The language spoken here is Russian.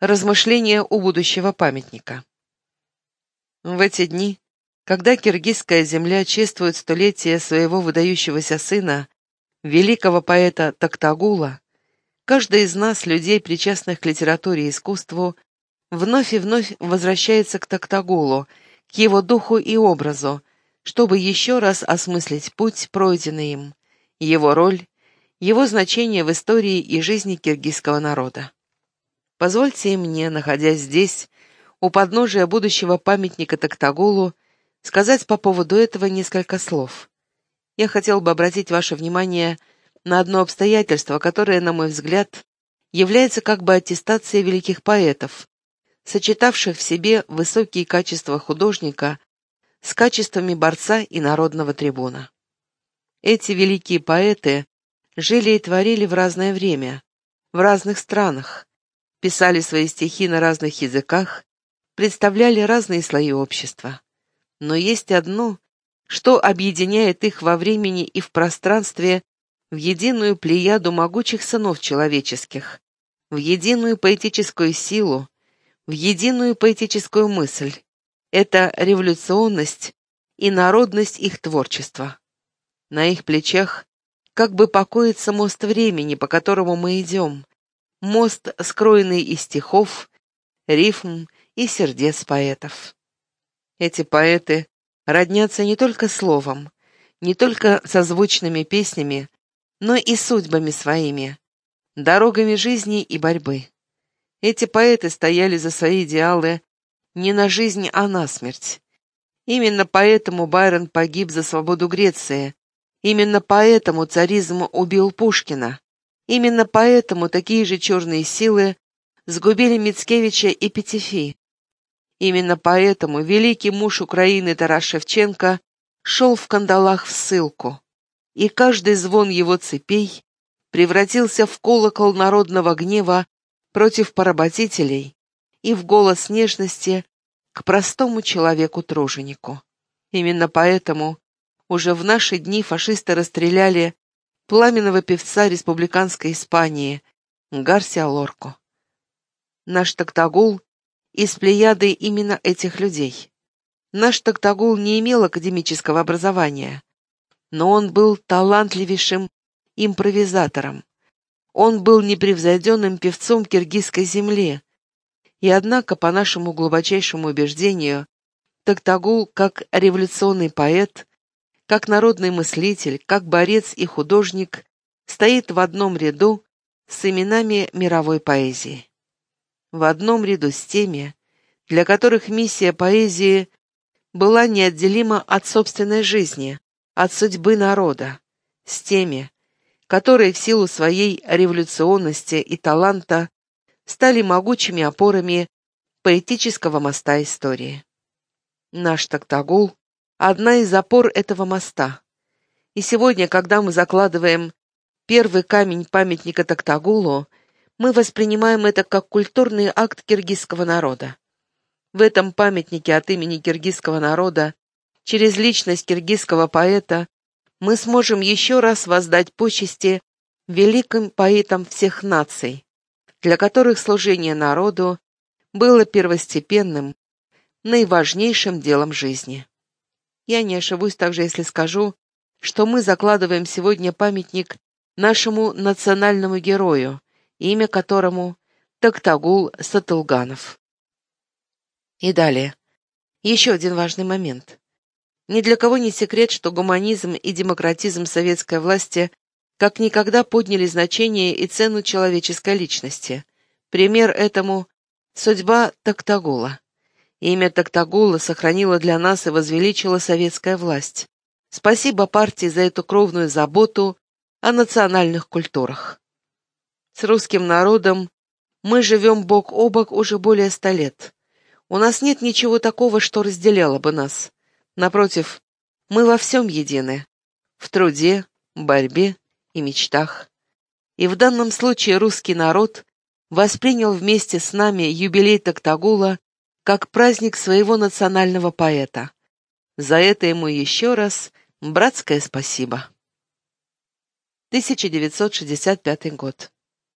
Размышления у будущего памятника. В эти дни, когда киргизская земля чествует столетие своего выдающегося сына, великого поэта Токтагула, каждый из нас, людей, причастных к литературе и искусству, вновь и вновь возвращается к Токтагулу, к его духу и образу, чтобы еще раз осмыслить путь, пройденный им, его роль, его значение в истории и жизни киргизского народа. Позвольте мне, находясь здесь, у подножия будущего памятника Токтагулу, сказать по поводу этого несколько слов. Я хотел бы обратить ваше внимание на одно обстоятельство, которое, на мой взгляд, является как бы аттестацией великих поэтов, сочетавших в себе высокие качества художника с качествами борца и народного трибуна. Эти великие поэты жили и творили в разное время, в разных странах, писали свои стихи на разных языках, представляли разные слои общества. Но есть одно, что объединяет их во времени и в пространстве в единую плеяду могучих сынов человеческих, в единую поэтическую силу, в единую поэтическую мысль. Это революционность и народность их творчества. На их плечах как бы покоится мост времени, по которому мы идем, мост, скроенный из стихов, рифм и сердец поэтов. Эти поэты роднятся не только словом, не только созвучными песнями, но и судьбами своими, дорогами жизни и борьбы. Эти поэты стояли за свои идеалы не на жизнь, а на смерть. Именно поэтому Байрон погиб за свободу Греции. Именно поэтому царизм убил Пушкина. Именно поэтому такие же черные силы сгубили Мицкевича и Петефи. Именно поэтому великий муж Украины Тарас Шевченко шел в кандалах в ссылку, и каждый звон его цепей превратился в колокол народного гнева против поработителей и в голос нежности к простому человеку-труженику. Именно поэтому уже в наши дни фашисты расстреляли пламенного певца республиканской Испании Гарсия Лорко. Наш Токтагул из плеяды именно этих людей. Наш Токтагул не имел академического образования, но он был талантливейшим импровизатором. Он был непревзойденным певцом киргизской земли. И однако, по нашему глубочайшему убеждению, Токтагул, как революционный поэт, как народный мыслитель, как борец и художник, стоит в одном ряду с именами мировой поэзии. В одном ряду с теми, для которых миссия поэзии была неотделима от собственной жизни, от судьбы народа, с теми, которые в силу своей революционности и таланта стали могучими опорами поэтического моста истории. Наш Токтагул одна из опор этого моста. И сегодня, когда мы закладываем первый камень памятника Токтагулу, мы воспринимаем это как культурный акт киргизского народа. В этом памятнике от имени киргизского народа, через личность киргизского поэта, мы сможем еще раз воздать почести великим поэтам всех наций, для которых служение народу было первостепенным, наиважнейшим делом жизни. Я не ошибусь также, если скажу, что мы закладываем сегодня памятник нашему национальному герою, имя которому Токтагул Сатылганов. И далее. Еще один важный момент. Ни для кого не секрет, что гуманизм и демократизм советской власти как никогда подняли значение и цену человеческой личности. Пример этому — судьба Токтагула. Имя Токтагула сохранила для нас и возвеличила советская власть. Спасибо партии за эту кровную заботу о национальных культурах. С русским народом мы живем бок о бок уже более ста лет. У нас нет ничего такого, что разделяло бы нас. Напротив, мы во всем едины. В труде, борьбе и мечтах. И в данном случае русский народ воспринял вместе с нами юбилей Токтагула как праздник своего национального поэта. За это ему еще раз братское спасибо. 1965 год.